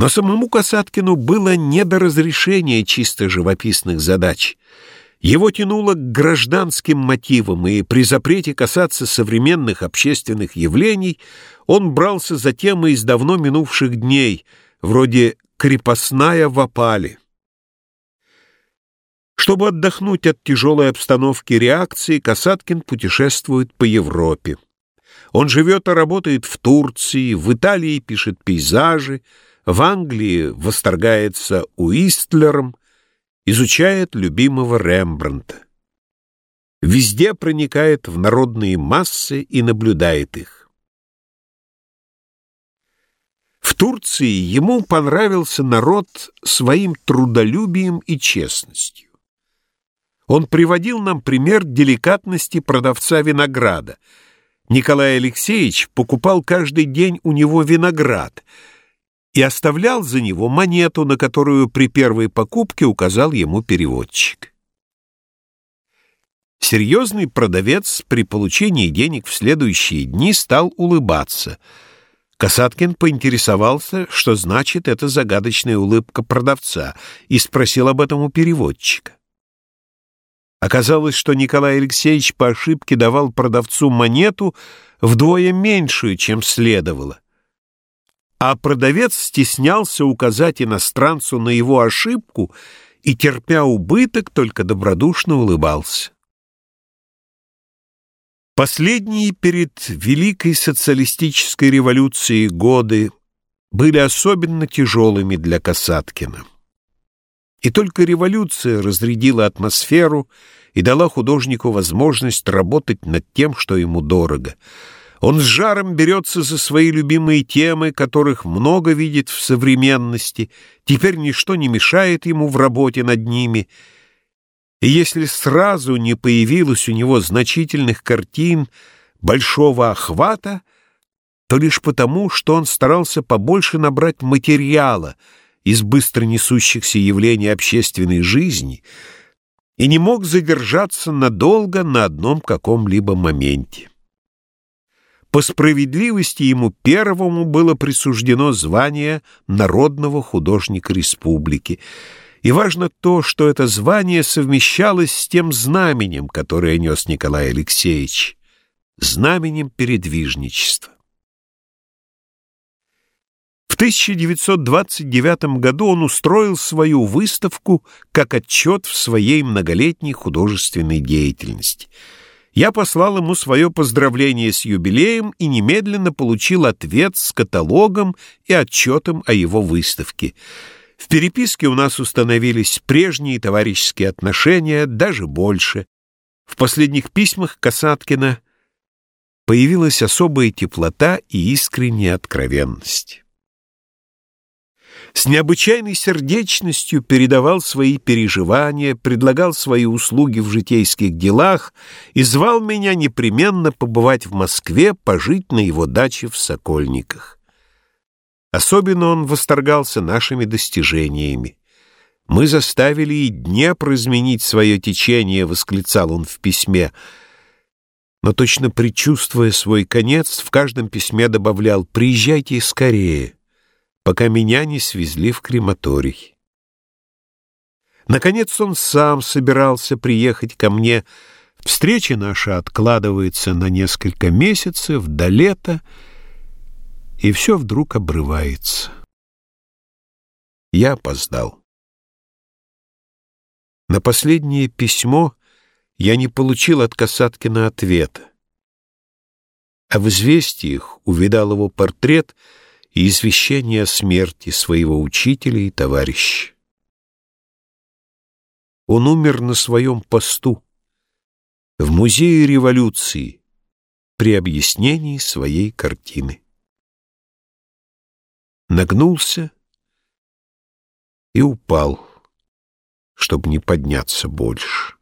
Но самому Касаткину было не до разрешения чисто живописных задач. Его тянуло к гражданским мотивам, и при запрете касаться современных общественных явлений он брался за темы из давно минувших дней, вроде «крепостная в опале». Чтобы отдохнуть от тяжелой обстановки реакции, Касаткин путешествует по Европе. Он живет и работает в Турции, в Италии пишет пейзажи, в Англии восторгается Уистлером, изучает любимого Рембрандта. Везде проникает в народные массы и наблюдает их. В Турции ему понравился народ своим трудолюбием и честностью. Он приводил нам пример деликатности продавца винограда. Николай Алексеевич покупал каждый день у него виноград — и оставлял за него монету, на которую при первой покупке указал ему переводчик. Серьезный продавец при получении денег в следующие дни стал улыбаться. Касаткин поинтересовался, что значит эта загадочная улыбка продавца, и спросил об этом у переводчика. Оказалось, что Николай Алексеевич по ошибке давал продавцу монету вдвое меньшую, чем следовало а продавец стеснялся указать иностранцу на его ошибку и, терпя убыток, только добродушно улыбался. Последние перед Великой социалистической революцией годы были особенно тяжелыми для Касаткина. И только революция разрядила атмосферу и дала художнику возможность работать над тем, что ему дорого — он с жаром берется за свои любимые темы, которых много видит в современности, теперь ничто не мешает ему в работе над ними. И если сразу не появилось у него значительных картин большого охвата, то лишь потому, что он старался побольше набрать материала из быстро несущихся явлений общественной жизни и не мог задержаться надолго на одном каком-либо моменте. По справедливости ему первому было присуждено звание народного художника республики. И важно то, что это звание совмещалось с тем знаменем, которое нес Николай Алексеевич, знаменем передвижничества. В 1929 году он устроил свою выставку как отчет в своей многолетней художественной деятельности – я послал ему свое поздравление с юбилеем и немедленно получил ответ с каталогом и отчетом о его выставке. В переписке у нас установились прежние товарищеские отношения, даже больше. В последних письмах Касаткина появилась особая теплота и искренняя откровенность с необычайной сердечностью передавал свои переживания, предлагал свои услуги в житейских делах и звал меня непременно побывать в Москве, пожить на его даче в Сокольниках. Особенно он восторгался нашими достижениями. «Мы заставили и Днепр изменить свое течение», — восклицал он в письме, но точно предчувствуя свой конец, в каждом письме добавлял «Приезжайте скорее» пока меня не свезли в крематорий. Наконец он сам собирался приехать ко мне. Встреча наша откладывается на несколько месяцев, до лета, и все вдруг обрывается. Я опоздал. На последнее письмо я не получил от Касаткина ответа. А в известиях увидал его портрет — и извещение о смерти своего учителя и товарища. Он умер на своем посту в Музее революции при объяснении своей картины. Нагнулся и упал, чтобы не подняться больше.